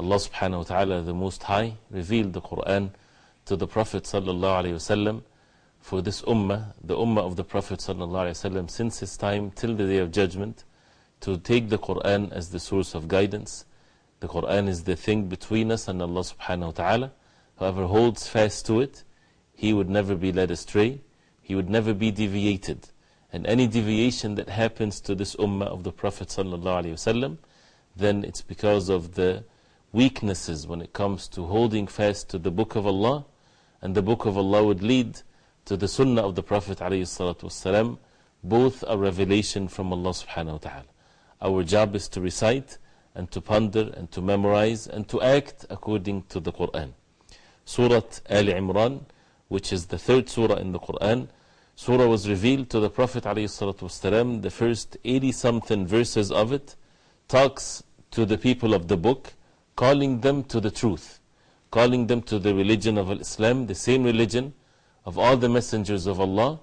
Allah subhanahu wa ta'ala, the Most High, revealed the Quran to the Prophet sallallahu alayhi wasallam for this ummah, the ummah of the Prophet sallallahu alayhi wasallam, since his time till the day of judgment, to take the Quran as the source of guidance. The Quran is the thing between us and Allah subhanahu wa ta'ala. Whoever holds fast to it, he would never be led astray, he would never be deviated. And any deviation that happens to this ummah of the Prophet sallallahu alayhi wasallam, then it's because of the weaknesses when it comes to holding fast to the Book of Allah, and the Book of Allah would lead to the Sunnah of the Prophet ﷺ, both a revelation from Allah subhanahu wa ta'ala. Our job is to recite and to ponder and to memorize and to act according to the Quran. Surah Al Imran, which is the third surah in the Quran, surah was revealed to the Prophet ﷺ. The first 80 something verses of it talks to the people of the book calling them to the truth, calling them to the religion of Islam, the same religion of all the messengers of Allah.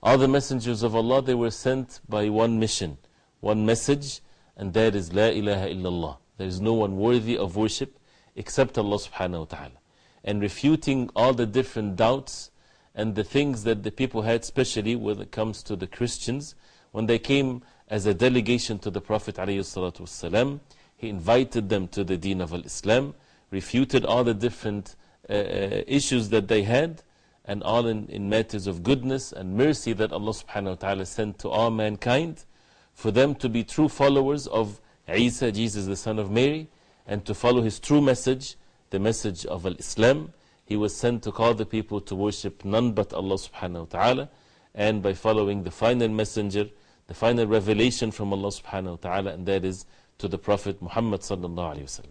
All the messengers of Allah, they were sent by one mission, one message, and that is La ilaha illallah. There is no one worthy of worship except Allah subhanahu wa ta'ala. And refuting all the different doubts and the things that the people had, especially when it comes to the Christians, when they came as a delegation to the Prophet ﷺ, he invited them to the deen of Islam, refuted all the different uh, uh, issues that they had, and all in, in matters of goodness and mercy that Allah subhanahu wa ta'ala sent to all mankind, for them to be true followers of Isa, Jesus the son of Mary, and to follow his true message, the message of Islam. He was sent to call the people to worship none but Allah subhanahu wa ta'ala, and by following the final messenger, the final revelation from Allah subhanahu wa ta'ala, and that is to the Prophet Muhammad sallallahu alayhi wa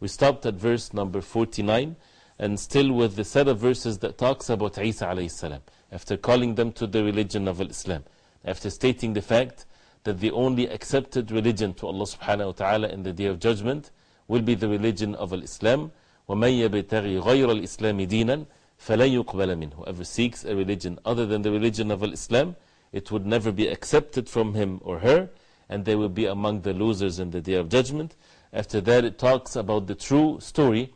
We stopped at verse number 49 and still with the set of verses that talks about Isa alayhi salam after calling them to the religion of Islam after stating the fact that the only accepted religion to Allah subhanahu wa ta'ala in the day of judgment will be the religion of Islam وَمَن يَبْتَغِي غَيْرَ الْإِسْلَامِ دِينًا فَلَن يُقْبَلَ مِنْهُ Whoever seeks a religion other than the religion of Islam it would never be accepted from him or her and they will be among the losers in the day of judgment. After that, it talks about the true story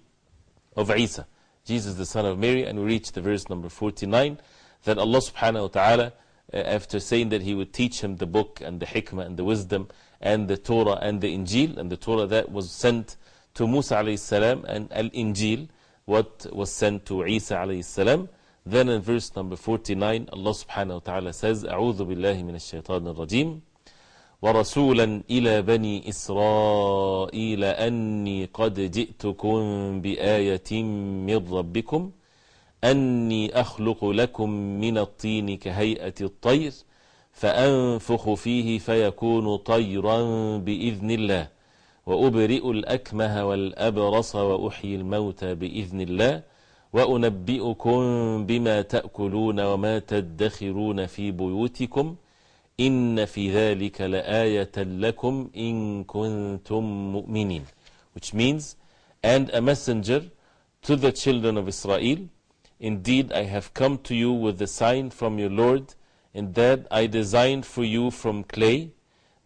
of Isa, Jesus the son of Mary, and we reach the verse number 49 that Allah subhanahu wa ta'ala, after saying that He would teach him the book and the hikmah and the wisdom and the Torah and the Injil, and the Torah that was sent to Musa alayhi salam and Al Injil, what was sent to Isa alayhi salam. Then in verse number 49, Allah subhanahu wa ta'ala says, أعوذ بالله من الشيطان الرجيم ورسولا إلى بني إسرائيل أني قد جئتكم بآية من ربكم أني أخلق لكم من الطين كهيئة الطير فأنفخ فيه فيكون طيرا بإذن الله وأبرئ الأكمه والأبرص وأحيي الموتى بإذن الله وأنبئكم بما تأكلون وما تدخرون في بيوتكم إن في ذلك لآية لكم إن كنتم مؤمنين which means and a messenger to the children of Israel indeed I have come to you with the sign from your Lord in that I designed for you from clay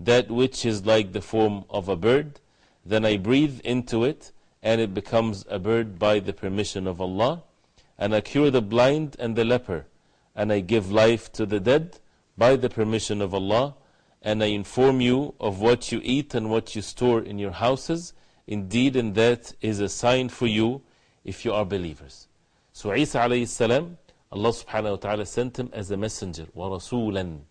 that which is like the form of a bird then I breathe into it and it becomes a bird by the permission of Allah and I cure the blind and the leper and I give life to the dead by the permission of Allah, and I inform you of what you eat and what you store in your houses. Indeed, and that is a sign for you if you are believers. So Isa alayhi salam, Allah subhanahu wa ta'ala sent him as a messenger, wa rasulan,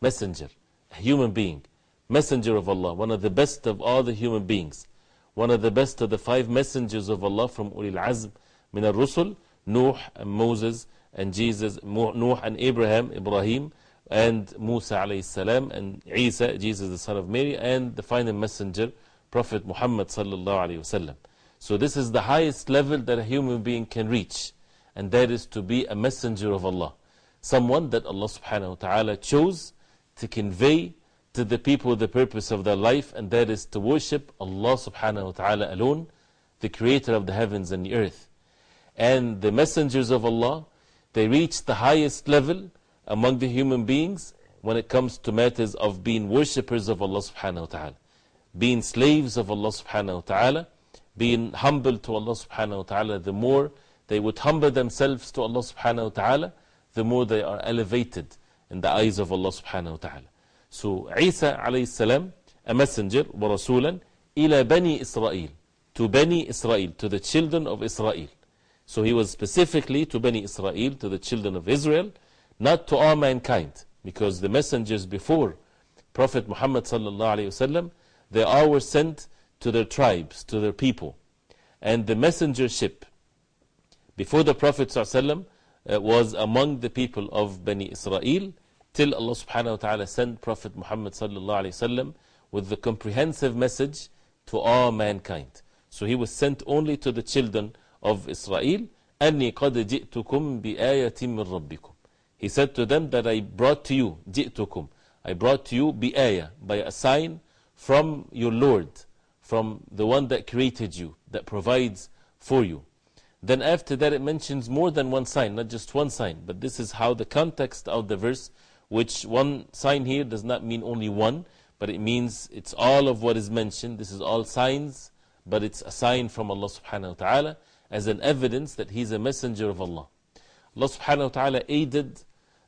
messenger, a human being, messenger of Allah, one of the best of all the human beings, one of the best of the five messengers of Allah from Ulil Azm, min al Rusul, Nuh and Moses and Jesus, Nuh and Abraham, Ibrahim and Musa alayhi salam, and Isa, Jesus the son of Mary, and the final messenger, Prophet Muhammad sallallahu alayhi wasallam. So this is the highest level that a human being can reach, and that is to be a messenger of Allah. Someone that Allah subhanahu wa ta'ala chose to convey to the people the purpose of their life, and that is to worship Allah subhanahu wa ta'ala alone, the creator of the heavens and the earth. And the messengers of Allah, they reach the highest level among the human beings when it comes to matters of being worshippers of Allah subhanahu wa ta'ala, being slaves of Allah subhanahu wa ta'ala, being humble to Allah subhanahu wa ta'ala. The more they would humble themselves to Allah subhanahu wa ta'ala, the more they are elevated in the eyes of Allah subhanahu wa ta'ala. So Isa alayhi salam, a messenger, ورسولا, إلى بني إسرائيل, to Bani Israel, to the children of Israel. So he was specifically to Bani Israel, to the children of Israel, not to all mankind, because the messengers before Prophet Muhammad sallallahu alayhi wasallam, they all were sent to their tribes, to their people. And the messengership before the Prophet sallallahu uh, was among the people of Bani Israel till Allah subhanahu wa ta'ala sent Prophet Muhammad sallallahu alayhi wasallam with the comprehensive message to all mankind. So he was sent only to the children of Israel. أني قد جئتكم بآية من ربكم he said to them that I brought to you, جئتكم, I brought to you بآية, by a sign from your Lord, from the one that created you, that provides for you. Then after that it mentions more than one sign, not just one sign, but this is how the context of the verse, which one sign here does not mean only one, but it means it's all of what is mentioned. This is all signs, but it's a sign from Allah subhanahu wa ta'ala as an evidence that He's a messenger of Allah. Allah subhanahu wa ta'ala aided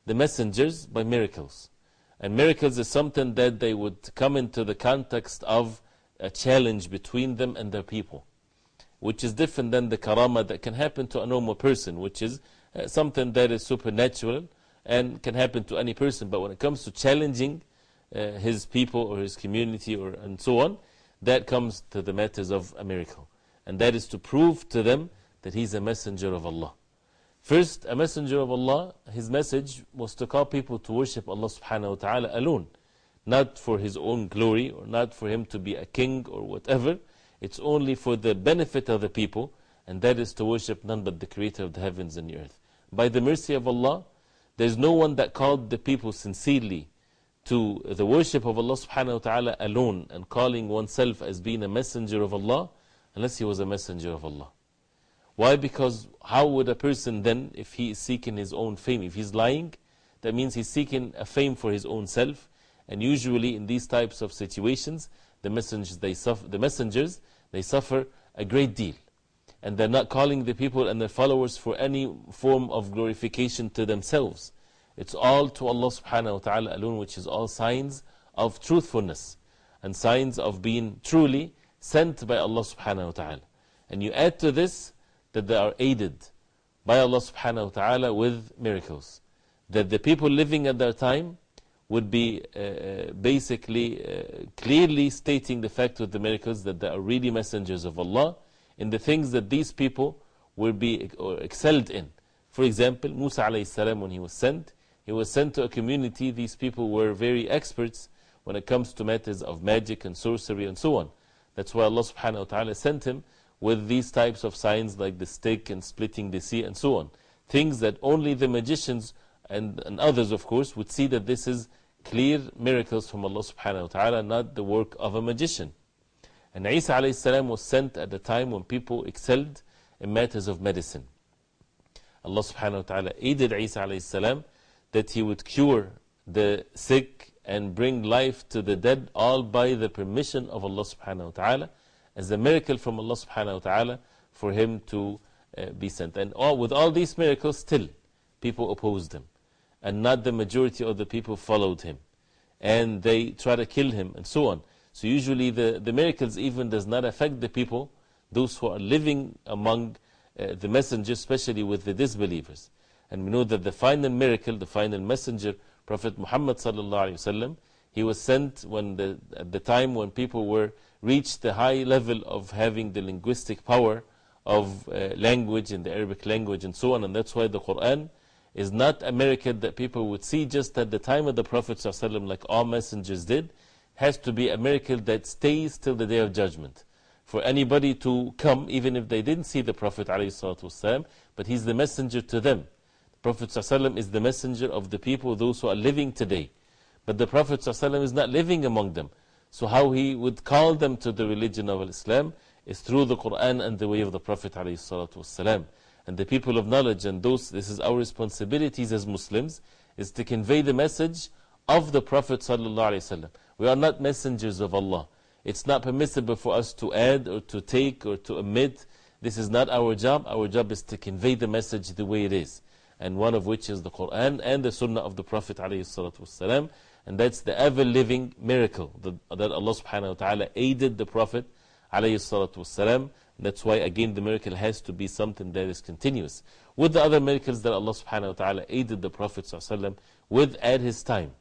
the messengers by miracles. And miracles is something that they would come into the context of a challenge between them and their people, which is different than the karama that can happen to a normal person, which is uh, something that is supernatural and can happen to any person. But when it comes to challenging uh, his people or his community or, and so on, that comes to the matters of a miracle. And that is to prove to them that he's a messenger of Allah. First, a messenger of Allah, his message was to call people to worship Allah subhanahu wa ta'ala alone. Not for his own glory or not for him to be a king or whatever. It's only for the benefit of the people, and that is to worship none but the creator of the heavens and the earth. By the mercy of Allah, there is no one that called the people sincerely to the worship of Allah subhanahu wa ta'ala alone and calling oneself as being a messenger of Allah unless he was a messenger of Allah. Why? Because how would a person then, if he is seeking his own fame, if he's lying, that means he's seeking a fame for his own self. And usually in these types of situations, the messengers, they suffer, the messengers, they suffer a great deal. And they're not calling the people and their followers for any form of glorification to themselves. It's all to Allah subhanahu wa ta'ala alone, which is all signs of truthfulness and signs of being truly sent by Allah subhanahu wa ta'ala. And you add to this that they are aided by Allah subhanahu wa ta'ala with miracles. That the people living at that time would be uh, uh, basically uh, clearly stating the fact with the miracles that they are really messengers of Allah in the things that these people will be excelled in. For example, Musa alayhi salam, when he was sent, he was sent to a community. These people were very experts when it comes to matters of magic and sorcery and so on. That's why Allah subhanahu wa ta'ala sent him with these types of signs like the stick and splitting the sea and so on. Things that only the magicians and, and others, of course, would see that this is clear miracles from Allah subhanahu wa ta'ala, not the work of a magician. And Isa alayhi salam was sent at the time when people excelled in matters of medicine. Allah subhanahu wa ta'ala aided Isa alayhi salam that he would cure the sick and bring life to the dead all by the permission of Allah subhanahu wa ta'ala as a miracle from Allah subhanahu wa ta'ala for him to uh, be sent. And all, with all these miracles, still people opposed him. And not the majority of the people followed him. And they try to kill him and so on. So usually the, the miracles even does not affect the people, those who are living among uh, the messenger, especially with the disbelievers. And we know that the final miracle, the final messenger, Prophet Muhammad sallallahu alaihi wasallam, he was sent when the, at the time when people were reached the high level of having the linguistic power of uh, language in the Arabic language and so on. And that's why the Quran is not a miracle that people would see just at the time of the Prophet ﷺ, like all messengers did. Has to be a miracle that stays till the day of judgment. For anybody to come, even if they didn't see the Prophet ﷺ, but he's the messenger to them. The Prophet ﷺ is the messenger of the people, those who are living today. But the Prophet ﷺ is not living among them. So, how he would call them to the religion of Islam is through the Quran and the way of the Prophet. ﷺ. And the people of knowledge, and those, this is our responsibilities as Muslims, is to convey the message of the Prophet. ﷺ. We are not messengers of Allah. It's not permissible for us to add or to take or to omit. This is not our job. Our job is to convey the message the way it is. And one of which is the Quran and the Sunnah of the Prophet. ﷺ. And that's the ever living miracle that, that Allah subhanahu wa ta'ala aided the Prophet. ﷺ. That's why, again, the miracle has to be something that is continuous. With the other miracles that Allah subhanahu wa ta'ala aided the Prophet ﷺ with at his time.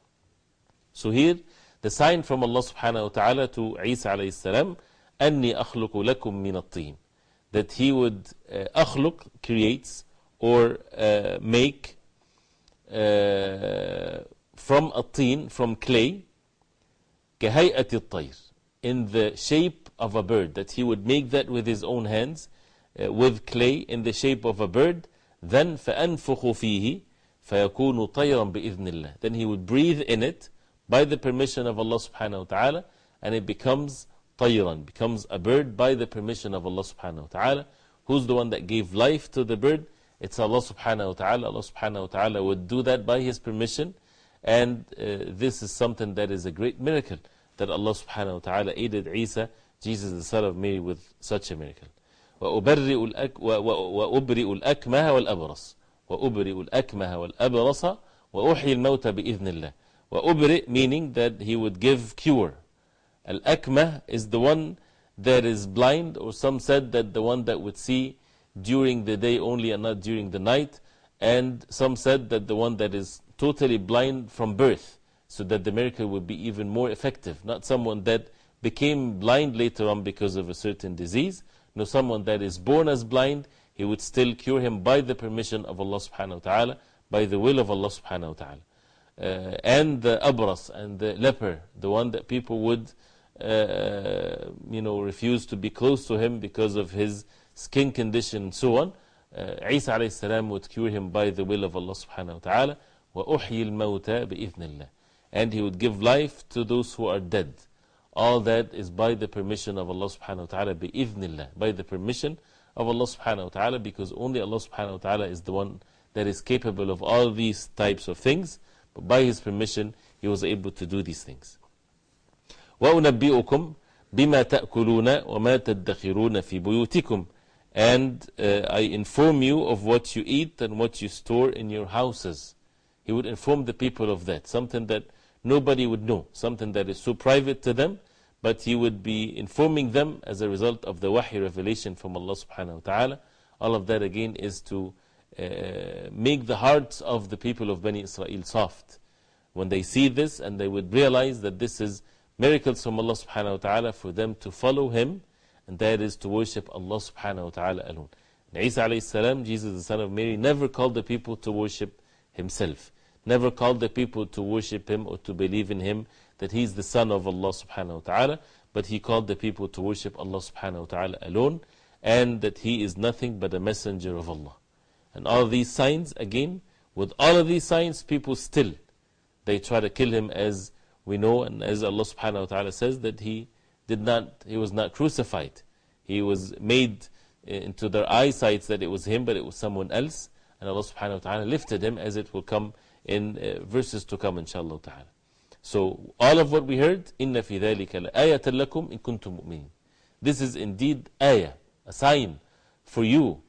So here, the sign from Allah subhanahu wa ta'ala to Isa alayhi salam, أَنِّي أَخْلُقُ لَكُم مِّنَ الطِّينِ That he would, uh, أخلق, creates, or uh, make uh, from a tin, from clay, كَهَيْئَةِ الطَّيْرِ In the shape of a bird, that he would make that with his own hands, uh, with clay in the shape of a bird, then فَأَنفُخُ فِيهِ فَيَكُونُ طَيْرًا بِإِذْنِ اللَّهِ Then he would breathe in it by the permission of Allah subhanahu wa ta'ala, and it becomes طَيْرًا, becomes a bird by the permission of Allah subhanahu wa ta'ala. Who's the one that gave life to the bird? It's Allah subhanahu wa ta'ala. Allah subhanahu wa ta'ala would do that by His permission. And uh, this is something that is a great miracle that Allah subhanahu wa ta'ala aided Isa, Jesus the son of Mary, with such a miracle. وأبرئ الأك وأبرئ الأكمه والأبرص وأبرئ الأكمه والأبرص وأحيي الموت بإذن الله وأبرئ meaning that he would give cure Al-Akmah is the one that is blind or some said that the one that would see during the day only and not during the night and some said that the one that is totally blind from birth, so that the miracle would be even more effective. Not someone that became blind later on because of a certain disease, no, someone that is born as blind, he would still cure him by the permission of Allah subhanahu wa ta'ala, by the will of Allah subhanahu wa ta'ala. Uh, and the abras and the leper, the one that people would uh, you know, refuse to be close to him because of his skin condition and so on. Uh, Isa would cure him by the will of Allah subhanahu wa ta'ala. وَأُحْيِي الْمَوْتَى بِإِذْنِ اللَّهِ And He would give life to those who are dead. All that is by the permission of Allah subhanahu wa ta'ala, بِإِذْنِ اللَّهِ By the permission of Allah subhanahu wa ta'ala, because only Allah subhanahu wa ta'ala is the one that is capable of all these types of things. But by His permission, He was able to do these things. وَأُنَبِّئُكُمْ بِمَا تَأْكُلُونَ وَمَا تَدَّخِرُونَ فِي بُيُوتِكُمْ And uh, I inform you of what you eat and what you store in your houses. He would inform the people of that, something that nobody would know, something that is so private to them, but he would be informing them as a result of the wahi revelation from Allah subhanahu wa ta'ala. All of that again is to uh, make the hearts of the people of Bani Israel soft. When they see this and they would realize that this is miracles from Allah subhanahu wa ta'ala for them to follow Him, and that is to worship Allah subhanahu wa ta'ala alone. Isa alayhi salam, Jesus the son of Mary, never called the people to worship Himself never called the people to worship him or to believe in him, that he is the son of Allah subhanahu wa ta'ala, but he called the people to worship Allah subhanahu wa ta'ala alone, and that he is nothing but a messenger of Allah. And all these signs, again, with all of these signs, people still, they try to kill him as we know, and as Allah subhanahu wa ta'ala says, that he did not, he was not crucified. He was made eh, into their eyesight that it was him, but it was someone else. And Allah subhanahu wa ta'ala lifted him as it will come in uh, verses to come, inshallah ta'ala. So, all of what we heard, إِنَّ فِي ذَلِكَ لَآيَةً لَكُمْ إِن كُنتُم مُؤْمِنِينَ This is indeed ayah, a sign for you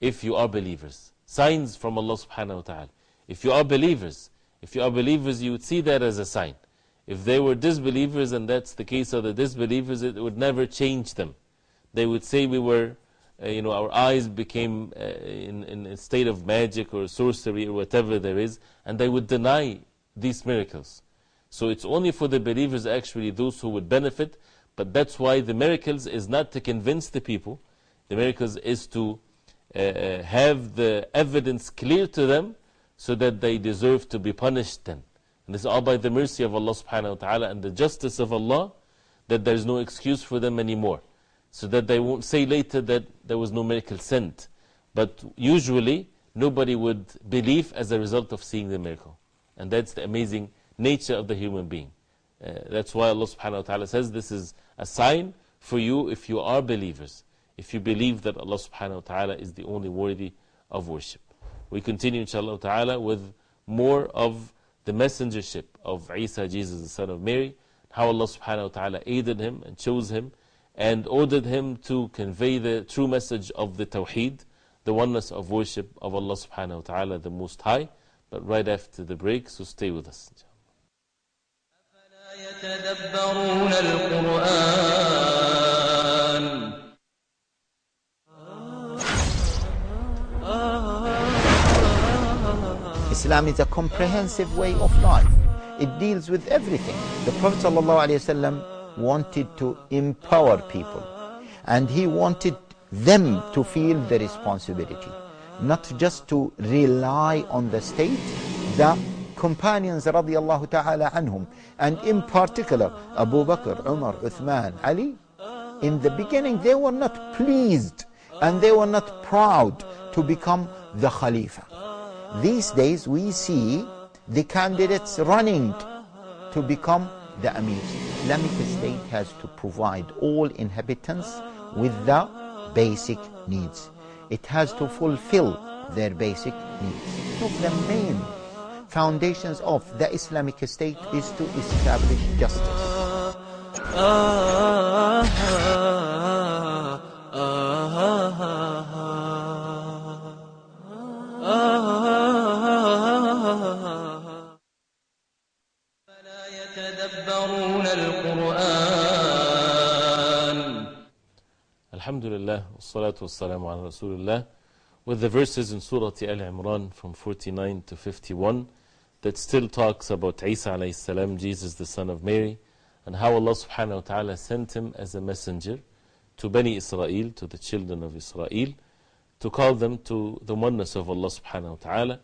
if you are believers. Signs from Allah subhanahu wa ta'ala. If you are believers, if you are believers, you would see that as a sign. If they were disbelievers, and that's the case of the disbelievers, it would never change them. They would say we were uh, you know, our eyes became uh, in, in a state of magic or sorcery or whatever there is, and they would deny these miracles. So it's only for the believers, actually, those who would benefit. But that's why the miracles is not to convince the people. The miracles is to uh, have the evidence clear to them so that they deserve to be punished then. And this is all by the mercy of Allah subhanahu wa ta'ala and the justice of Allah that there is no excuse for them anymore. So that they won't say later that there was no miracle sent. But usually, nobody would believe as a result of seeing the miracle. And that's the amazing nature of the human being. Uh, that's why Allah subhanahu wa ta'ala says this is a sign for you if you are believers. If you believe that Allah subhanahu wa ta'ala is the only worthy of worship. We continue, inshallah ta'ala, with more of the messengership of Isa, Jesus, the son of Mary, how Allah subhanahu wa ta'ala aided him and chose him and ordered him to convey the true message of the Tawheed, the oneness of worship of Allah subhanahu wa ta'ala, the Most High. But right after the break, so stay with us. Islam is a comprehensive way of life. It deals with everything. The Prophet sallallahu alayhi wasallam wanted to empower people and he wanted them to feel the responsibility, not just to rely on the state. The companions radiallahu ta'ala anhum and in particular Abu Bakr, Umar, Uthman, Ali in the beginning they were not pleased and they were not proud to become the Khalifa. These days we see the candidates running to become the. Islamic State has to provide all inhabitants with the basic needs. It has to fulfill their basic needs. Of the main foundations of the Islamic State is to establish justice. Ah, ah, ah. Alhamdulillah, wassalatu wassalamu ala Rasulullah. With the verses in Surah Al Imran from 49 to 51 that still talks about Isa alayhi salam, Jesus the son of Mary, and how Allah subhanahu wa ta'ala sent him as a messenger to Bani Israel, to the children of Israel, to call them to the oneness of Allah subhanahu wa ta'ala.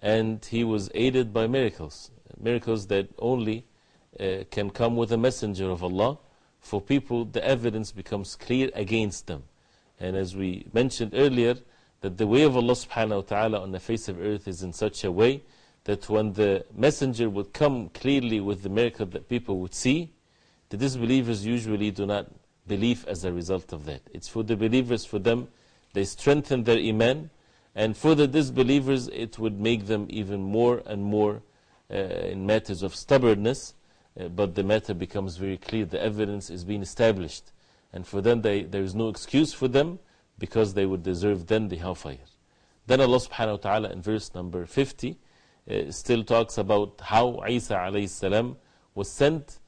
And he was aided by miracles, miracles that only uh, can come with a messenger of Allah. For people, the evidence becomes clear against them. And as we mentioned earlier, that the way of Allah subhanahu wa ta'ala on the face of earth is in such a way that when the messenger would come clearly with the miracle that people would see, the disbelievers usually do not believe as a result of that. It's for the believers, for them, they strengthen their iman, and for the disbelievers, it would make them even more and more uh, in matters of stubbornness. Uh, but the matter becomes very clear. The evidence is being established. And for them, they, there is no excuse for them because they would deserve then the hellfire. Then Allah subhanahu wa ta'ala in verse number 50 uh, still talks about how Isa alayhi salam was sent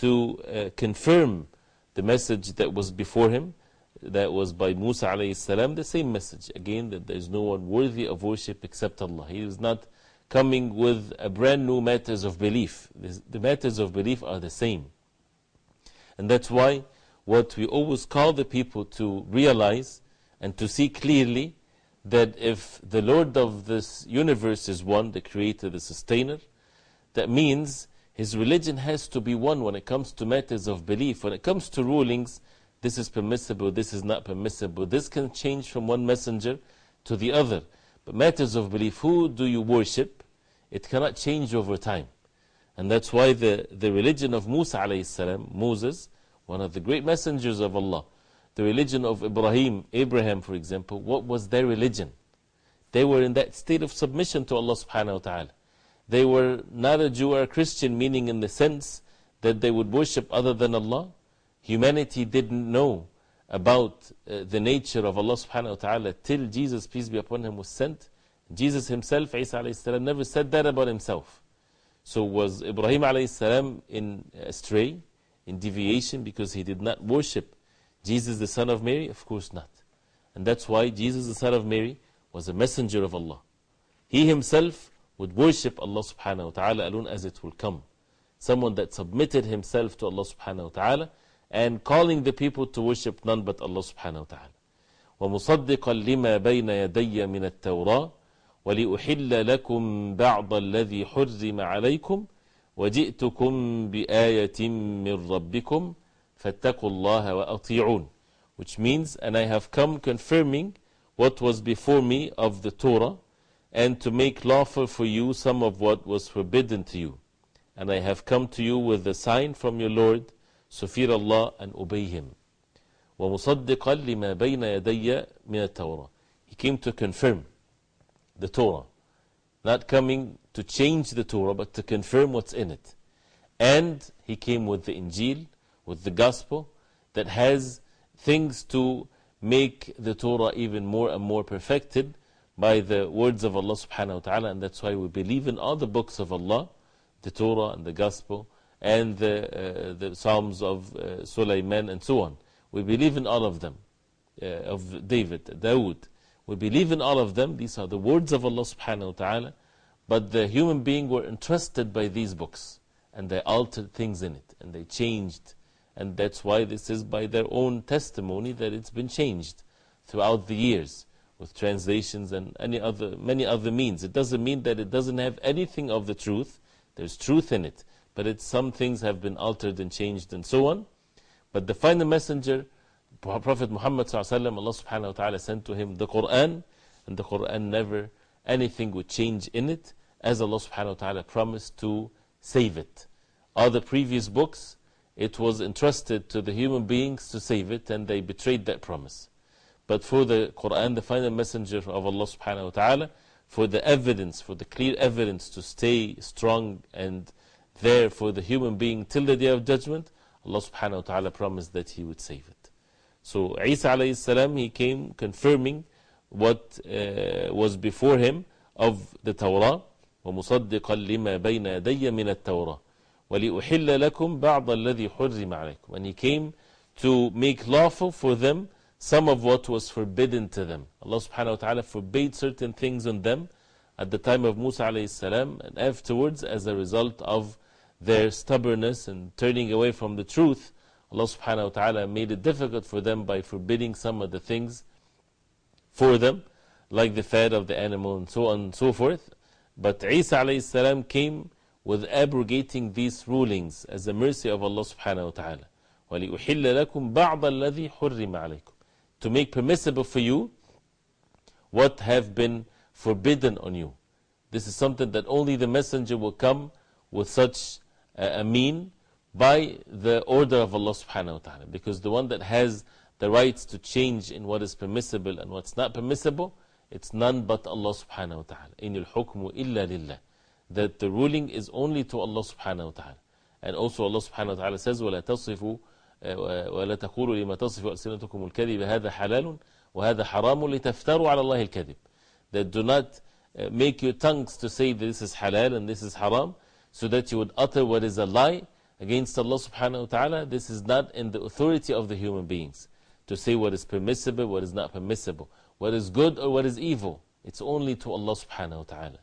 to uh, confirm the message that was before him, that was by Musa alayhi salam, the same message. Again, that there is no one worthy of worship except Allah. He is not coming with a brand new matters of belief. The matters of belief are the same. And that's why what we always call the people to realize and to see clearly that if the Lord of this universe is one, the creator, the sustainer, that means his religion has to be one when it comes to matters of belief. When it comes to rulings, this is permissible, this is not permissible. This can change from one messenger to the other. Matters of belief, who do you worship? It cannot change over time. And that's why the, the religion of Musa salam, Moses, one of the great messengers of Allah, the religion of Ibrahim, Abraham, for example, what was their religion? They were in that state of submission to Allah subhanahu wa ta'ala. They were not a Jew or a Christian, meaning in the sense that they would worship other than Allah. Humanity didn't know about uh, the nature of Allah subhanahu wa ta'ala till Jesus, peace be upon him, was sent. Jesus himself, Isa alayhi salam, never said that about himself. So was Ibrahim alayhi salam in astray, in deviation, because he did not worship Jesus, the son of Mary? Of course not. And that's why Jesus, the son of Mary, was a messenger of Allah. He himself would worship Allah subhanahu wa ta'ala alone as it will come. Someone that submitted himself to Allah subhanahu wa ta'ala and calling the people to worship none but Allah subhanahu wa ta'ala. ومصدقا لما بين يدي من التوراة ولأحل لكم بعض الذي حرم عليكم وجئتكم بآية من ربكم فاتقوا الله وأطيعون which means and I have come confirming what was before me of the Torah and to make lawful for you some of what was forbidden to you and I have come to you with a sign from your Lord so fear Allah and obey Him ومصدقا لما بين يدي من التوراة He came to confirm the Torah not coming to change the Torah but to confirm what's in it and he came with the Injil with the Gospel that has things to make the Torah even more and more perfected by the words of Allah subhanahu wa ta'ala and that's why we believe in all the books of Allah the Torah and the Gospel and the, uh, the Psalms of uh, Sulaiman and so on we believe in all of them uh, of David, Dawood we believe in all of them these are the words of Allah subhanahu wa ta'ala but the human being were entrusted by these books and they altered things in it and they changed and that's why this is by their own testimony that it's been changed throughout the years with translations and any other, many other means. It doesn't mean that it doesn't have anything of the truth. There's truth in it. But some things have been altered and changed and so on. But the final messenger, Prophet Muhammad Allah subhanahu wa ta'ala sent to him the Quran. And the Quran never, anything would change in it. As Allah subhanahu wa ta'ala promised to save it. All the previous books, it was entrusted to the human beings to save it, and they betrayed that promise. But for the Quran, the final messenger of Allah subhanahu wa ta'ala, for the evidence, for the clear evidence to stay strong and there for the human being till the day of judgment, Allah subhanahu wa ta'ala promised that He would save it. So Isa alayhi salam, he came confirming what uh, was before him of the Torah, ومصدقا لما بين يدي من التوراة وَلِأُحِلَّ لَكُمْ بَعْضَ الَّذِي حُرِّمَ عَلَيْكُمْ And He came to make lawful for them some of what was forbidden to them. Allah subhanahu wa ta'ala forbade certain things on them at the time of Musa alayhi salam and afterwards as a result of their stubbornness and turning away from the truth. Allah subhanahu wa ta'ala made it difficult for them by forbidding some of the things for them, like the fat of the animal and so on and so forth. But Isa alayhi salam came with abrogating these rulings as the mercy of Allah subhanahu wa ta'ala. وَلِأُحِلَّ لَكُمْ بَعْضَ الَّذِي حُرِّمَ عَلَيْكُمْ To make permissible for you what have been forbidden on you. This is something that only the messenger will come with such a mean by the order of Allah subhanahu wa ta'ala. Because the one that has the rights to change in what is permissible and what's not permissible, it's none but Allah subhanahu wa ta'ala. إِنِ الْحُكْمُ إِلَّا لِلَّهِ that the ruling is only to Allah subhanahu wa ta'ala. And also Allah subhanahu wa ta'ala says, وَلَا تَصِفُوا وَلَا تَقُولُوا لِمَا تَصِفُ أَلْسِنَتُكُمُ الْكَذِبَ هَذَا حَلَالٌ وَهَذَا حَرَامٌ لِتَفْتَرُوا عَلَى اللَّهِ الْكَذِبِ That do not make your tongues to say this is halal and this is haram, so that you would utter what is a lie against Allah subhanahu wa ta'ala. This is not in the authority of the human beings to say what is permissible, what is not permissible, what is good or what is evil. It's only to Allah subhanahu wa ta'ala.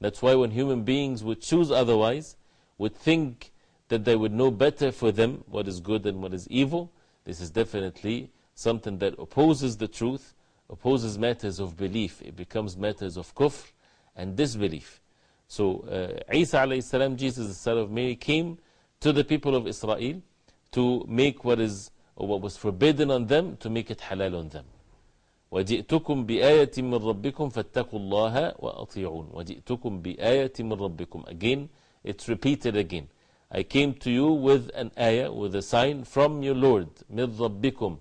That's why when human beings would choose otherwise, would think that they would know better for them what is good and what is evil, this is definitely something that opposes the truth, opposes matters of belief. It becomes matters of kufr and disbelief. So, uh, Isa alayhi salam, Jesus, the son of Mary, came to the people of Israel to make what, is, or what was forbidden on them, to make it halal on them. وجئتكم بآية من ربكم فاتقوا الله وأطيعون وجئتكم بآية من ربكم Again, it's repeated again. I came to you with an ayah, with a sign from your Lord, من ربكم,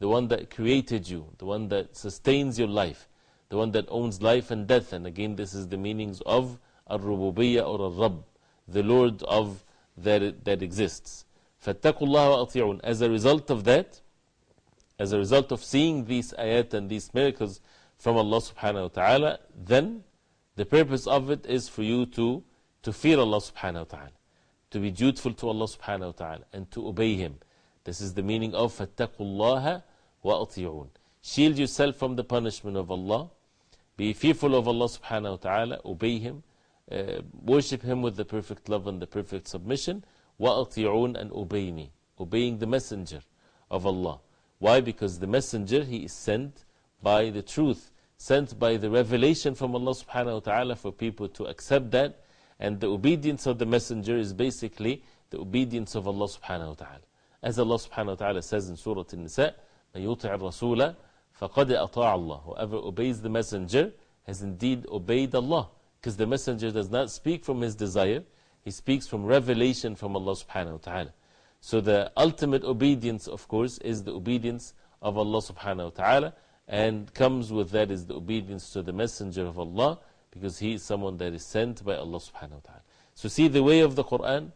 the one that created you, the one that sustains your life, the one that owns life and death. And again, this is the meanings of الربوبية or الرب, the Lord of that, that exists. فاتقوا الله وأطيعون As a result of that, as a result of seeing these ayat and these miracles from Allah subhanahu wa ta'ala, then the purpose of it is for you to, to fear Allah subhanahu wa ta'ala, to be dutiful to Allah subhanahu wa ta'ala, and to obey Him. This is the meaning of فَاتَّقُوا اللَّهَ وَأَطِيعُونَ shield yourself from the punishment of Allah, be fearful of Allah subhanahu wa ta'ala, obey Him, uh, worship Him with the perfect love and the perfect submission, وَأَطِيعُونَ and obey me, obeying the messenger of Allah. Why? Because the messenger, he is sent by the truth, sent by the revelation from Allah subhanahu wa ta'ala for people to accept that. And the obedience of the messenger is basically the obedience of Allah subhanahu wa ta'ala. As Allah subhanahu wa ta'ala says in Surah An-Nisa, مَن يُطِعِ الرَّسُولَ فَقَدْ أَطَاعَ اللَّهِ Whoever obeys the messenger has indeed obeyed Allah. Because the messenger does not speak from his desire, he speaks from revelation from Allah subhanahu wa ta'ala. So the ultimate obedience, of course, is the obedience of Allah subhanahu wa ta'ala. And comes with that is the obedience to the messenger of Allah, because he is someone that is sent by Allah subhanahu wa ta'ala. So see the way of the Quran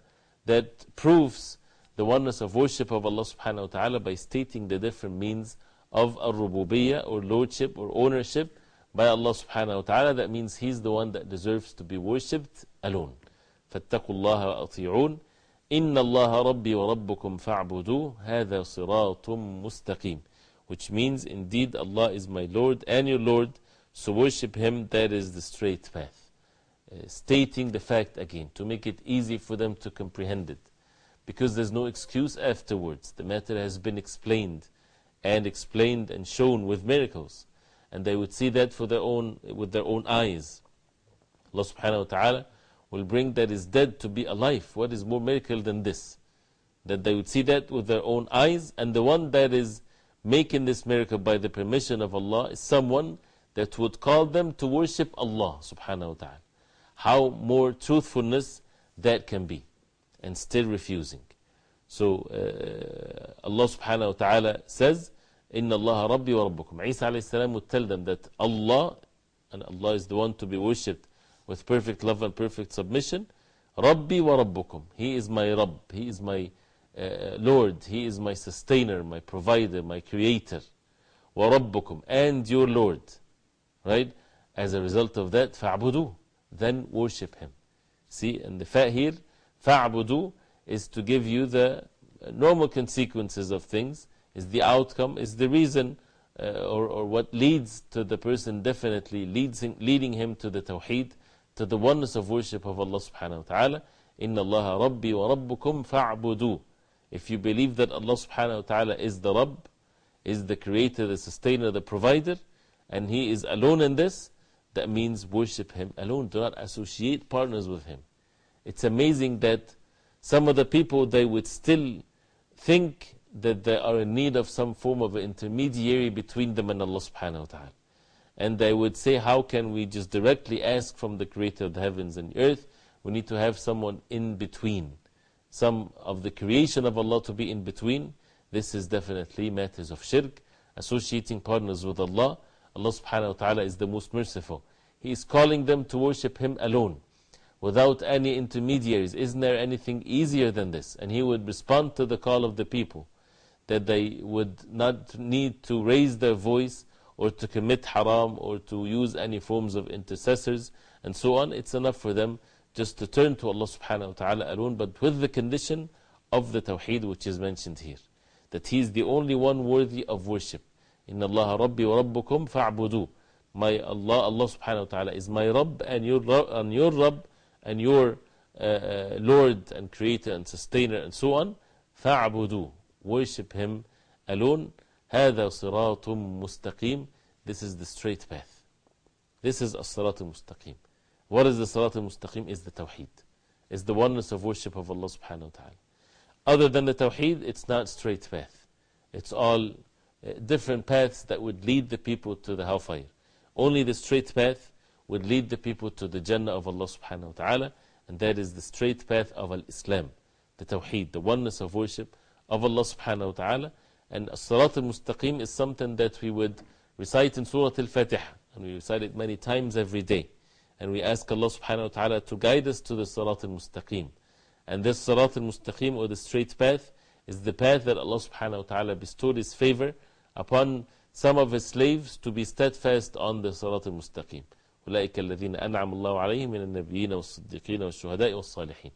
that proves the oneness of worship of Allah subhanahu wa ta'ala by stating the different means of a rububiyyah or lordship or ownership by Allah subhanahu wa ta'ala. That means He's the one that deserves to be worshipped alone. فاتقوا الله وأطيعون إن الله ربي وربكم فاعبدوه هذا صراط مستقيم which means indeed Allah is my Lord and your Lord so worship Him that is the straight path uh, stating the fact again to make it easy for them to comprehend it because there's no excuse afterwards the matter has been explained and explained and shown with miracles and they would see that for their own, with their own eyes Allah subhanahu wa ta'ala will bring that is dead to be alive. What is more miracle than this? That they would see that with their own eyes, and the one that is making this miracle by the permission of Allah is someone that would call them to worship Allah subhanahu wa ta'ala. How more truthfulness that can be, and still refusing. So uh, Allah subhanahu wa ta'ala says, Allah Rabbi wa Rabbukum. Isa alayhi salam would tell them that Allah, and Allah is the one to be worshipped with perfect love and perfect submission. Rabbi wa Rabbukum. He is my Rabb. He is my uh, Lord. He is my sustainer, my provider, my creator. Rabbukum. And your Lord. Right? As a result of that, fa'budu. Then worship Him. See, and the fa here, is to give you the normal consequences of things, is the outcome, is the reason. Uh, or, or what leads to the person definitely leads him, leading him to the Tawheed, to the oneness of worship of Allah subhanahu wa ta'ala. Inna Allah Rabbi wa Rabbukum fa'budu. If you believe that Allah subhanahu wa ta'ala is the Rabb, is the creator, the sustainer, the provider, and He is alone in this, that means worship Him alone. Do not associate partners with Him. It's amazing that some of the people, they would still think that they are in need of some form of intermediary between them and Allah subhanahu wa ta'ala and they would say, How can we just directly ask from the creator of the heavens and earth? We need to have someone in between. Some of the creation of Allah to be in between. This is definitely matters of shirk, associating partners with Allah. Allah subhanahu wa ta'ala is the most merciful. He is calling them to worship Him alone, without any intermediaries. Isn't there anything easier than this? And He would respond to the call of the people, that they would not need to raise their voice or to commit haram or to use any forms of intercessors and so on. It's enough for them just to turn to Allah subhanahu wa ta'ala alone, but with the condition of the tawheed which is mentioned here. That He is the only one worthy of worship. Inna Allah Rabbi wa Rabbukum fa'budu. My Allah, Allah subhanahu wa ta'ala is my Rabb and your, and your Rabb and your uh, uh, Lord and Creator and Sustainer and so on. Fa'budu Worship Him alone. هذا صراط مستقيم This is the straight path. This is الصراط المستقيم. What is the صراط المستقيم? Is the Tawheed. Is the oneness of worship of Allah subhanahu wa ta'ala. Other than the Tawheed, it's not straight path. It's all uh, different paths that would lead the people to the hellfire. Only the straight path would lead the people to the Jannah of Allah subhanahu wa ta'ala, and that is the straight path of Al Islam, the Tawheed, the oneness of worship of Allah subhanahu wa ta'ala. And Sirat al Mustaqim is something that we would recite in Surah Al Fatiha, and we recite it many times every day. And we ask Allah subhanahu wa ta'ala to guide us to the Sirat al Mustaqim. And this Sirat al Mustaqim, or the straight path, is the path that Allah subhanahu wa ta'ala bestowed His favor upon some of His slaves to be steadfast on the Sirat al Mustaqim. الذين الله من والشهداء والصالحين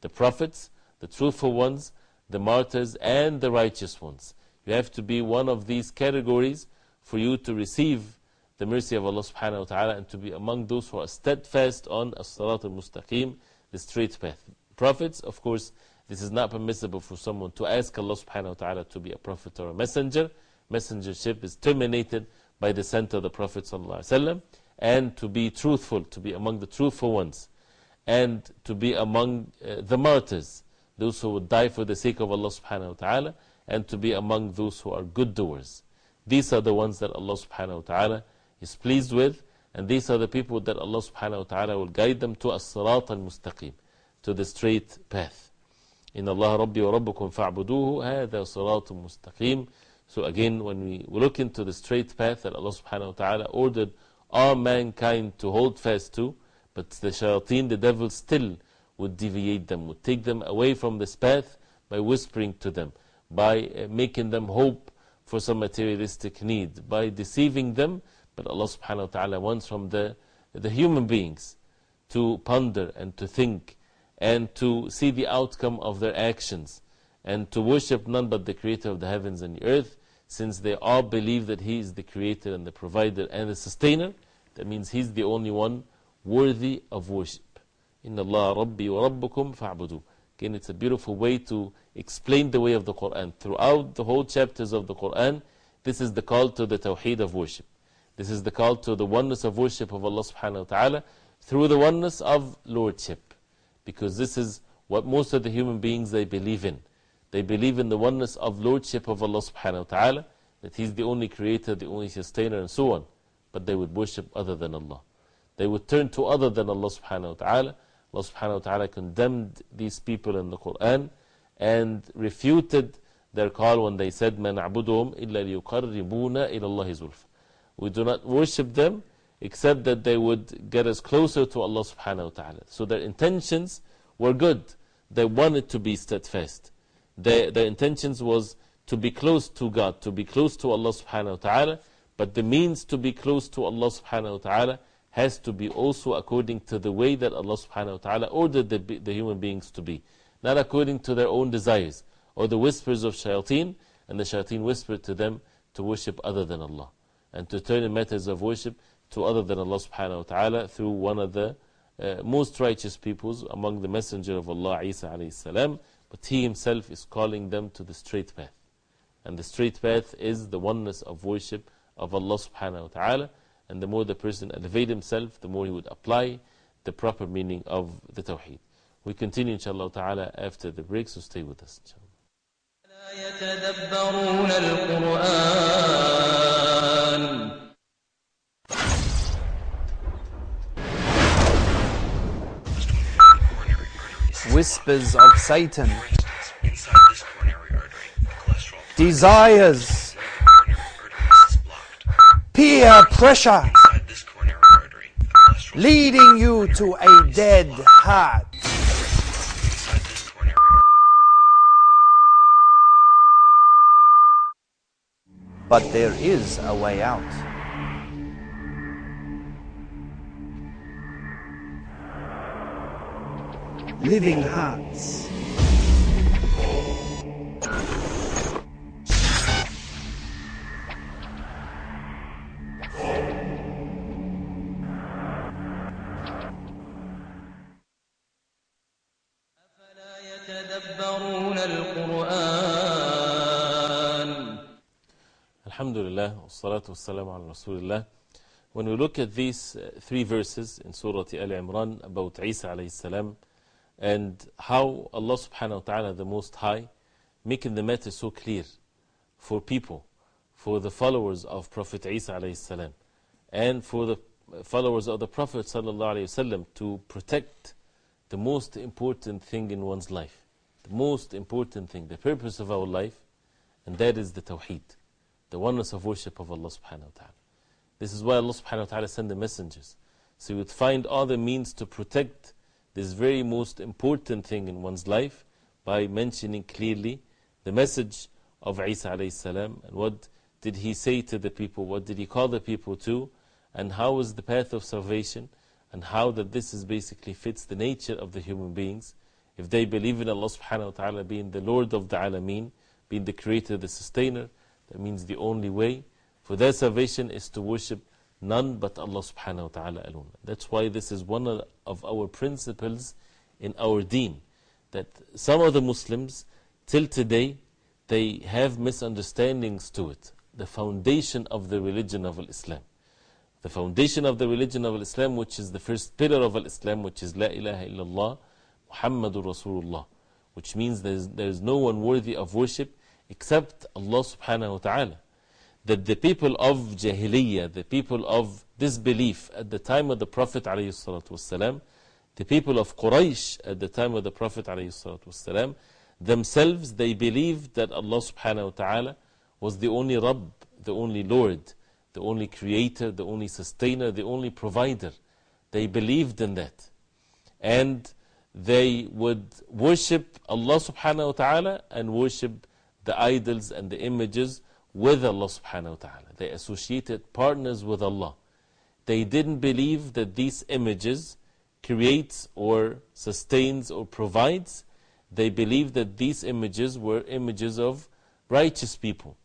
The prophets, the truthful ones, the martyrs, and the righteous ones. You have to be one of these categories for you to receive the mercy of Allah subhanahu wa ta'ala and to be among those who are steadfast on as-sirat al-mustaqim, the straight path. Prophets, of course, this is not permissible for someone to ask Allah subhanahu wa ta'ala to be a prophet or a messenger. Messengership is terminated by the scent of the Prophet sallallahu alaihi wasallam and to be truthful, to be among the truthful ones, and to be among uh, the martyrs, those who would die for the sake of Allah subhanahu wa ta'ala, and to be among those who are good doers. These are the ones that Allah subhanahu wa ta'ala is pleased with, and these are the people that Allah subhanahu wa ta'ala will guide them to as-sirat al-mustaqim, to the straight path. In Allah Rabbi wa Rabbukum as-sirat al-mustaqim. So again, when we look into the straight path that Allah subhanahu wa ta'ala ordered all mankind to hold fast to, but the shayateen, the devil, still would deviate them, would take them away from this path by whispering to them, by uh, making them hope for some materialistic need, by deceiving them. But Allah subhanahu wa ta'ala wants from the, the human beings to ponder and to think and to see the outcome of their actions and to worship none but the creator of the heavens and the earth since they all believe that He is the creator and the provider and the sustainer, that means He's the only one worthy of worship. Allah Rabbi wa Rabbukum fa'budu. Again, it's a beautiful way to explain the way of the Quran. Throughout the whole chapters of the Quran, this is the call to the Tawheed of worship. This is the call to the oneness of worship of Allah subhanahu wa ta'ala through the oneness of Lordship. Because this is what most of the human beings they believe in. They believe in the oneness of Lordship of Allah subhanahu wa ta'ala, that He's the only creator, the only sustainer, and so on. But they would worship other than Allah. They would turn to other than Allah subhanahu wa ta'ala. Allah subhanahu wa ta'ala condemned these people in the Quran and refuted their call when they said, مَا نَعْبُدُهُمْ إِلَّا لِيُقَرِّبُونَ إِلَى اللَّهِ زُلْفًا We do not worship them except that they would get us closer to Allah subhanahu wa ta'ala. So their intentions were good. They wanted to be steadfast. Their, their intentions was to be close to God, to be close to Allah subhanahu wa ta'ala, but the means to be close to Allah subhanahu wa ta'ala has to be also according to the way that Allah subhanahu wa ta'ala ordered the, the human beings to be. Not according to their own desires or the whispers of shayateen, and the shayateen whispered to them to worship other than Allah and to turn in matters of worship to other than Allah subhanahu wa ta'ala through one of the uh, most righteous peoples among the messenger of Allah, Isa alayhi salam. But he himself is calling them to the straight path. And the straight path is the oneness of worship of Allah subhanahu wa ta'ala and the more the person elevate himself, the more he would apply the proper meaning of the Tawheed. We continue, inshaAllah ta'ala, after the break, so stay with us. Whispers of Satan, desires peer pressure, leading you to a dead heart. But there is a way out. Living Hearts. Wassalatu wassalamu ala Rasulillah. When we look at these uh, three verses in Surah Al Imran about Isa alayhi salam and how Allah subhanahu wa ta'ala, the Most High, making the matter so clear for people, for the followers of Prophet Isa alayhi salam, and for the followers of the Prophet sallallahu alayhi wasallam to protect the most important thing in one's life, the most important thing, the purpose of our life, and that is the Tawheed the oneness of worship of Allah subhanahu wa ta'ala. This is why Allah subhanahu wa ta'ala sent the messengers. So you would find other means to protect this very most important thing in one's life by mentioning clearly the message of Isa alayhi salam and what did he say to the people, what did he call the people to, and how is the path of salvation, and how that this is basically fits the nature of the human beings. If they believe in Allah subhanahu wa ta'ala being the Lord of the alameen, being the creator, the sustainer, that means the only way for their salvation is to worship none but Allah subhanahu wa ta'ala alone. That's why this is one of- our principles in our deen. That some of the Muslims, till today, they have misunderstandings to it. The foundation of the religion of Islam. The foundation of the religion of Islam, which is the first pillar of Islam, which is La ilaha illallah, Muhammadur Rasulullah. Which means there is, there is no one worthy of worship except Allah subhanahu wa ta'ala that the people of Jahiliyyah, the people of disbelief at the time of the Prophet ﷺ, the people of Quraysh at the time of the Prophet ﷺ, themselves they believed that Allah subhanahu wa ta'ala was the only Rabb, the only Lord, the only Creator, the only Sustainer, the only Provider. They believed in that. And they would worship Allah subhanahu wa ta'ala and worship the idols and the images with Allah subhanahu wa ta'ala. They associated partners with Allah. They didn't believe that these images creates or sustains or provides. They believed that these images were images of righteous people.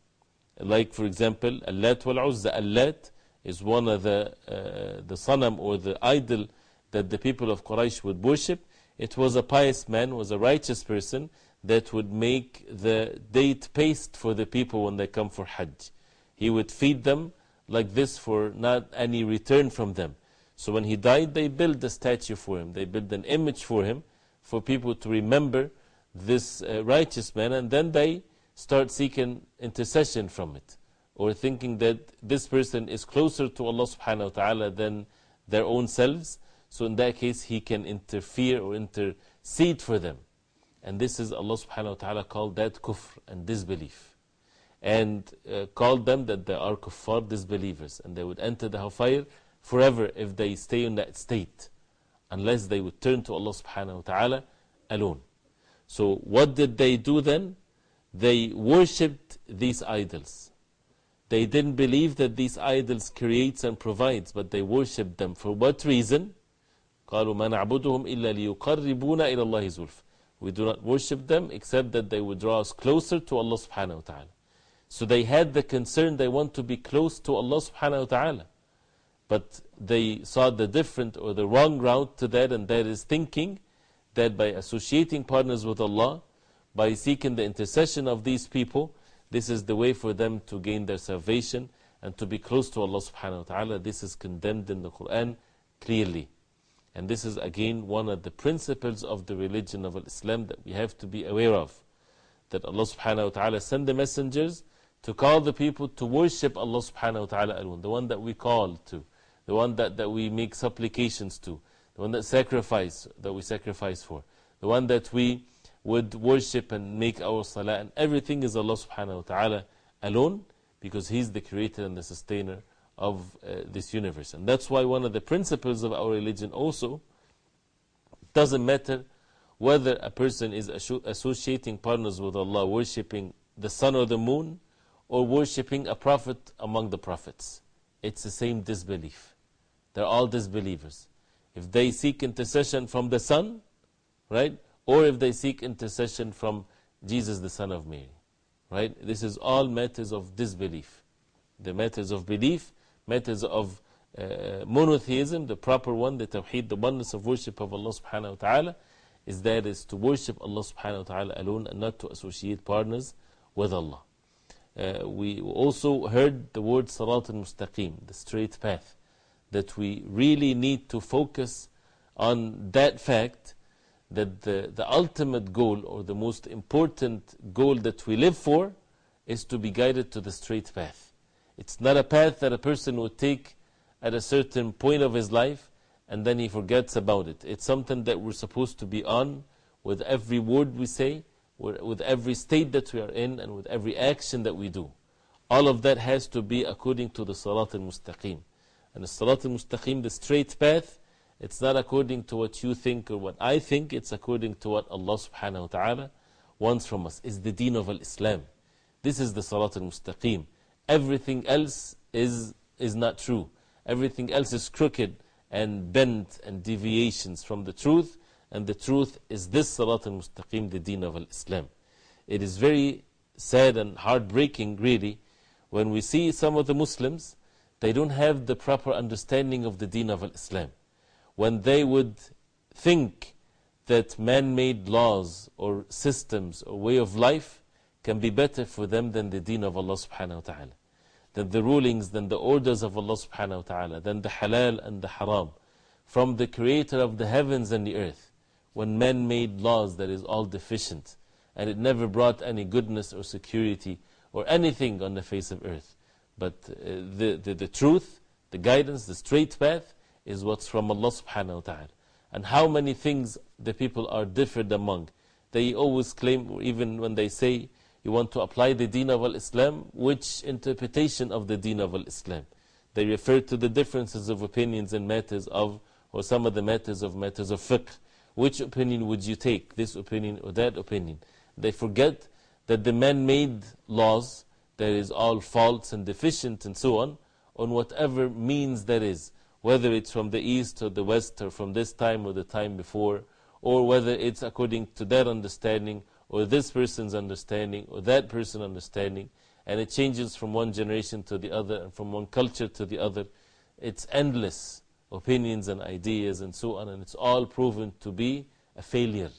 Like, for example, Allat wal Uzza. Allat is one of the, uh, the sanam or the idol that the people of Quraysh would worship. It was a pious man, was a righteous person that would make the date paste for the people when they come for Hajj. He would feed them like this for not any return from them. So when he died, they built a statue for him. They built an image for him for people to remember this uh, righteous man, and then they start seeking intercession from it, or thinking that this person is closer to Allah subhanahu wa ta'ala than their own selves. So in that case, he can interfere or intercede for them. And this is Allah subhanahu wa ta'ala called that kufr and disbelief. And uh, called them that they are kuffar, disbelievers. And they would enter the hellfire forever if they stay in that state. Unless they would turn to Allah subhanahu wa ta'ala alone. So what did they do then? They worshipped these idols. They didn't believe that these idols creates and provides, but they worshipped them. For what reason? قالوا ما نعبدهم إلا ليقربونا إلى الله زلفى we do not worship them except that they would draw us closer to Allah subhanahu wa ta'ala. So they had the concern they want to be close to Allah subhanahu wa ta'ala. But they saw the different or the wrong route to that, and that is thinking that by associating partners with Allah, by seeking the intercession of these people, this is the way for them to gain their salvation and to be close to Allah subhanahu wa ta'ala. This is condemned in the Quran clearly. And this is again one of the principles of the religion of Islam that we have to be aware of. That Allah subhanahu wa ta'ala sent the messengers to call the people to worship Allah subhanahu wa ta'ala alone, the one that we call to, the one that, that we make supplications to, the one that sacrifice, that we sacrifice for, the one that we would worship and make our salah, and everything is Allah subhanahu wa ta'ala alone, because He's the creator and the sustainer of uh, this universe. And that's why one of the principles of our religion also doesn't matter whether a person is associating partners with Allah, worshipping the sun or the moon, or worshipping a prophet among the prophets. It's the same disbelief. They're all disbelievers. If they seek intercession from the sun, right, or if they seek intercession from Jesus, the Son of Mary, right, this is all matters of disbelief. The matters of belief matters of uh, monotheism, the proper one, the tawheed, the oneness of worship of Allah subhanahu wa ta'ala, is that is to worship Allah subhanahu wa ta'ala alone and not to associate partners with Allah. Uh, we also heard the word Sirat al Mustaqim, the straight path, that we really need to focus on that fact that the, the ultimate goal or the most important goal that we live for is to be guided to the straight path. It's not a path that a person would take at a certain point of his life and then he forgets about it. It's something that we're supposed to be on with every word we say, with every state that we are in, and with every action that we do. All of that has to be according to the Sirat al Mustaqim. And the Sirat al Mustaqim, the straight path, it's not according to what you think or what I think, it's according to what Allah subhanahu wa ta'ala wants from us. It's the deen of Islam. This is the Sirat al Mustaqim. Everything else is, is not true. Everything else is crooked and bent and deviations from the truth. And the truth is this Sirat al Mustaqim, the deen of Islam. It is very sad and heartbreaking, really, when we see some of the Muslims, they don't have the proper understanding of the deen of Islam. When they would think that man made laws or systems or way of life can be better for them than the deen of Allah subhanahu wa ta'ala, than the rulings, than the orders of Allah subhanahu wa ta'ala, than the halal and the haram, from the creator of the heavens and the earth, when men made laws that is all deficient and it never brought any goodness or security or anything on the face of earth. But uh, the, the, the truth, the guidance, the straight path is what's from Allah subhanahu wa ta'ala. And how many things the people are differed among. They always claim, even when they say you want to apply the deen of Islam, which interpretation of the deen of Islam? They refer to the differences of opinions in matters of, or some of the matters of matters of fiqh. Which opinion would you take, this opinion or that opinion? They forget that the man made laws, that is all false and deficient and so on, on whatever means that is, whether it's from the east or the west or from this time or the time before, or whether it's according to their understanding or this person's understanding or that person's understanding, and it changes from one generation to the other and from one culture to the other. It's endless opinions and ideas and so on, and it's all proven to be a failure.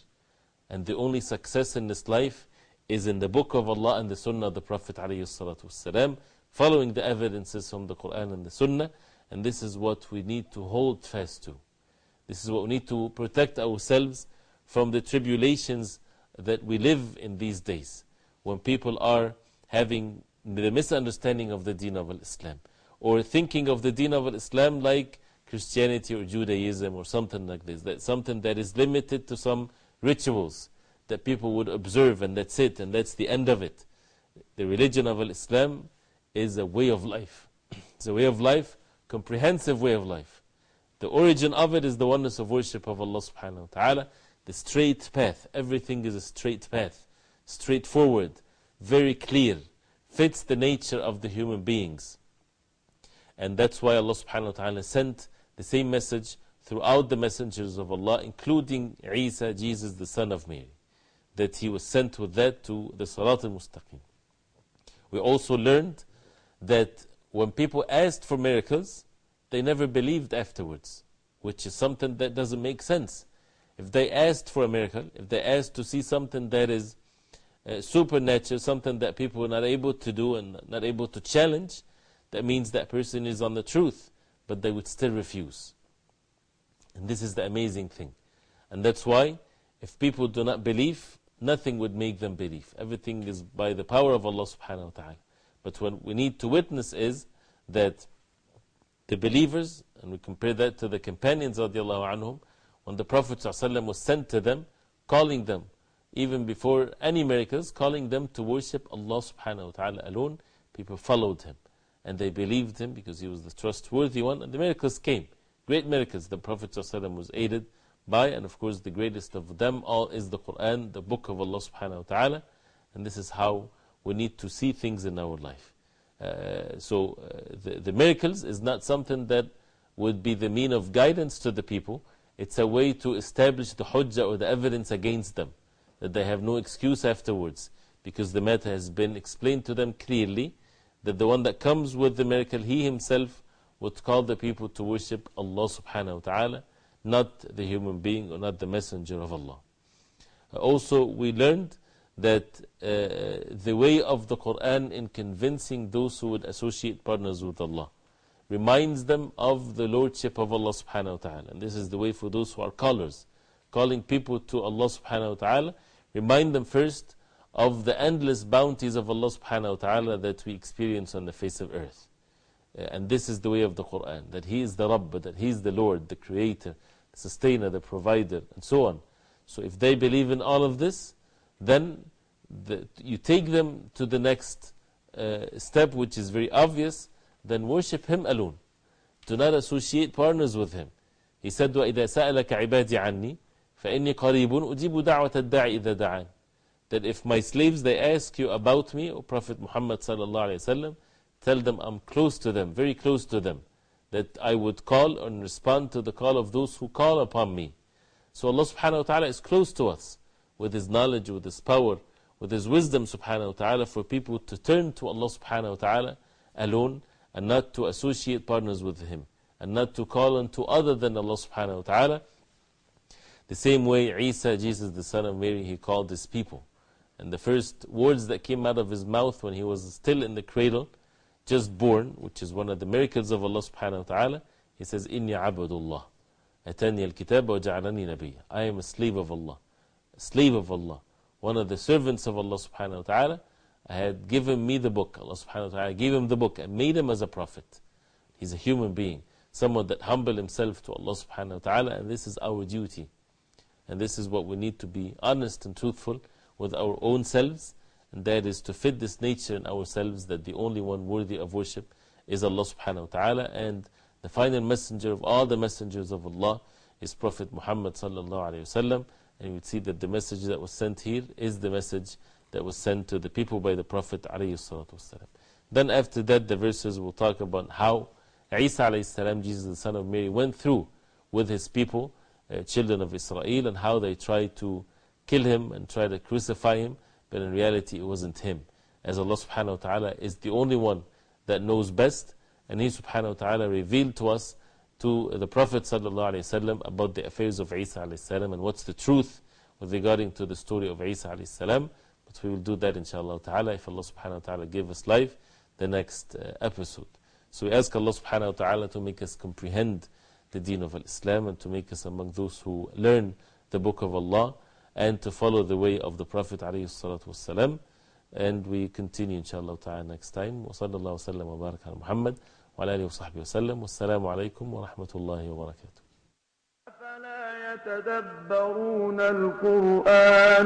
And the only success in this life is in the book of Allah and the Sunnah of the Prophet ﷺ, following the evidences from the Quran and the Sunnah, and this is what we need to hold fast to. This is what we need to protect ourselves from the tribulations that we live in these days, when people are having the misunderstanding of the deen of Islam, or thinking of the deen of Islam like Christianity or Judaism or something like this, that something that is limited to some rituals that people would observe and that's it and that's the end of it. The religion of Islam is a way of life. It's a way of life, comprehensive way of life. The origin of it is the oneness of worship of Allah subhanahu wa ta'ala, straight path. Everything is a straight path, straightforward, very clear, fits the nature of the human beings. And that's why Allah subhanahu wa ta'ala sent the same message throughout the messengers of Allah, including Isa, Jesus, the son of Mary, that he was sent with that to the Sirat al Mustaqim. We also learned that when people asked for miracles, they never believed afterwards, which is something that doesn't make sense. If they asked for a miracle, if they asked to see something that is uh, supernatural, something that people are not able to do and not able to challenge, that means that person is on the truth, but they would still refuse. And this is the amazing thing. And that's why, if people do not believe, nothing would make them believe. Everything is by the power of Allah subhanahu wa ta'ala. But what we need to witness is that the believers, and we compare that to the companions radiallahu anhum, when the Prophet ﷺ was sent to them, calling them, even before any miracles, calling them to worship Allah subhanahu wa ta'ala alone, people followed him. And they believed him because he was the trustworthy one, and the miracles came. Great miracles the Prophet ﷺ was aided by, and of course the greatest of them all is the Quran, the book of Allah subhanahu wa ta'ala. And this is how we need to see things in our life. Uh, so uh, the, the miracles is not something that would be the mean of guidance to the people. It's a way to establish the hujjah or the evidence against them, that they have no excuse afterwards, because the matter has been explained to them clearly, that the one that comes with the miracle, he himself would call the people to worship Allah subhanahu wa ta'ala, not the human being or not the messenger of Allah. Also, we learned that uh, the way of the Quran in convincing those who would associate partners with Allah reminds them of the Lordship of Allah subhanahu wa ta'ala. And this is the way for those who are callers. Calling people to Allah subhanahu wa ta'ala, remind them first of the endless bounties of Allah subhanahu wa ta'ala that we experience on the face of earth. Uh, and this is the way of the Quran that He is the Rabb, that He is the Lord, the Creator, the Sustainer, the Provider, and so on. So if they believe in all of this, then the, you take them to the next uh, step, which is very obvious, then worship Him alone. Do not associate partners with Him. He said, وَإِذَا سَأَلَكَ عِبَادِي عَنِّي فَإِنِّي قَرِيبٌ أُجِيبُ دَعْوَةَ الدَّاعِ إِذَا دَعَانِ That if my slaves, they ask you about me, O Prophet Muhammad sallallahu alayhi wa sallam, tell them I'm close to them, very close to them, that I would call and respond to the call of those who call upon me. So Allah subhanahu wa ta'ala is close to us with His knowledge, with His power, with His wisdom subhanahu wa ta'ala for people to turn to Allah subhanahu wa ta'ala alone and not to associate partners with Him and not to call unto other than Allah subhanahu wa ta'ala. The same way Isa, Jesus the son of Mary, he called his people. And the first words that came out of his mouth when he was still in the cradle, just born, which is one of the miracles of Allah subhanahu wa ta'ala, he says, Inni abdullah. Atani al-kitab wa ja'alani nabiyya. I am a slave of Allah. A slave of Allah. One of the servants of Allah subhanahu wa ta'ala. Had given me the book. Allah subhanahu wa ta'ala gave him the book and made him as a prophet. He's a human being. Someone that humbled himself to Allah subhanahu wa ta'ala. And this is our duty. And this is what we need to be honest and truthful with our own selves. And that is to fit this nature in ourselves that the only one worthy of worship is Allah subhanahu wa ta'ala. And the final messenger of all the messengers of Allah is Prophet Muhammad sallallahu alayhi wasallam. And you would see that the message that was sent here is the message that was sent to the people by the Prophet. Then after that, the verses will talk about how Isa Jesus the son of Mary, went through with his people, uh, children of Israel, and how they tried to kill him and try to crucify him, but in reality it wasn't him. As Allah subhanahu wa ta'ala is the only one that knows best, and He subhanahu wa ta'ala revealed to us, to the Prophet wasallam about the affairs of Isa alayhi and what's the truth with regarding to the story of Isa salam. But we will do that inshallah ta'ala if Allah subhanahu wa ta'ala give us life the next uh, episode. So we ask Allah subhanahu wa ta'ala to make us comprehend the deen of Islam and to make us among those who learn the book of Allah and to follow the way of the Prophet alayhi salatu wasalam. And we continue inshallah ta'ala next time. وصلى الله وسلم وبارك على محمد وعلى آله وصحبه وسلم والسلام عليكم ورحمة الله وبركاته أفلا يتدبرون القرآن